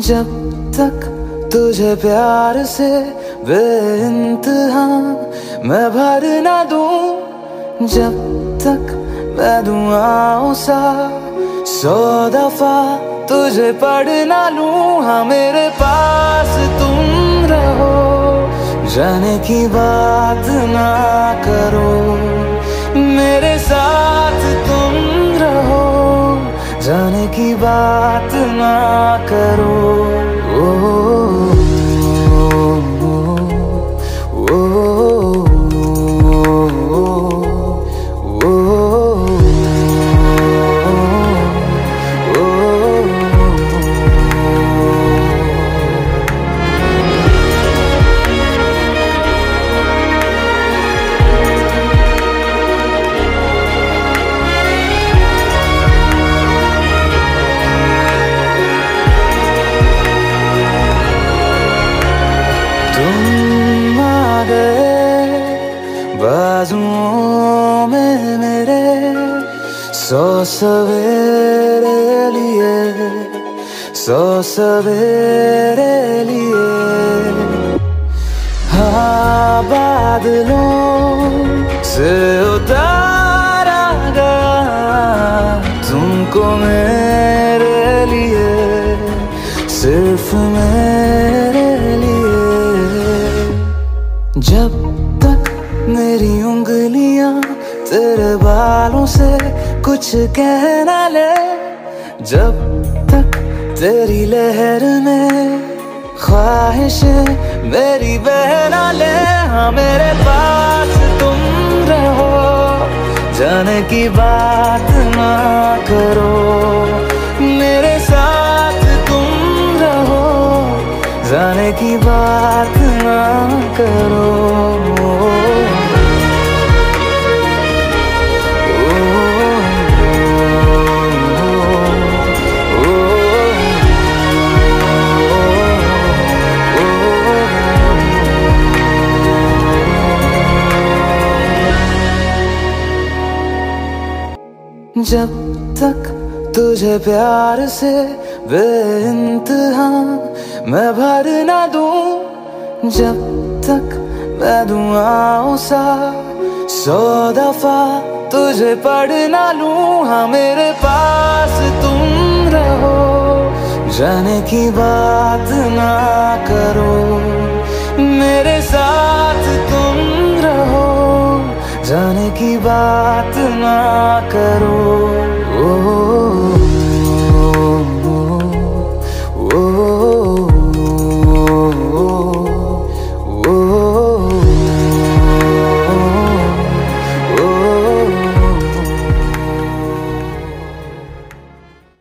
जब तक तुझे प्यार से बेइंतहा मैं भर ना दूँ, जब तक मैं दुआओं सा सौ दफ़ा तुझे पढ़ ना लूँ। हाँ मेरे पास तुम रहो, जाने की बात ना की बात ना करो। ओ, बाजुओं में मेरे सौ सवेरे लिए, सौ सवेरे लिए। हाँ बादलों से उतारा गया तुमको मेरे लिए, सिर्फ़ मेरे लिए। जब तेरे बालों से कुछ कहना ले, जब तक तेरी लहर में ख्वाहिश मेरी बहना ले। हाँ मेरे पास तुम रहो, जाने की बात ना करो। मेरे साथ तुम रहो, जाने की बात ना करो। जब तक तुझे प्यार से बेइंतहा मैं भर ना दूँ, जब तक मैं दुआओं सा सौ दफ़ा तुझे पढ़ ना लूँ। हाँ मेरे पास तुम रहो, जाने की बात ना की बात ना करो। ओ, ओ, ओ, ओ, ओ, ओ, ओ,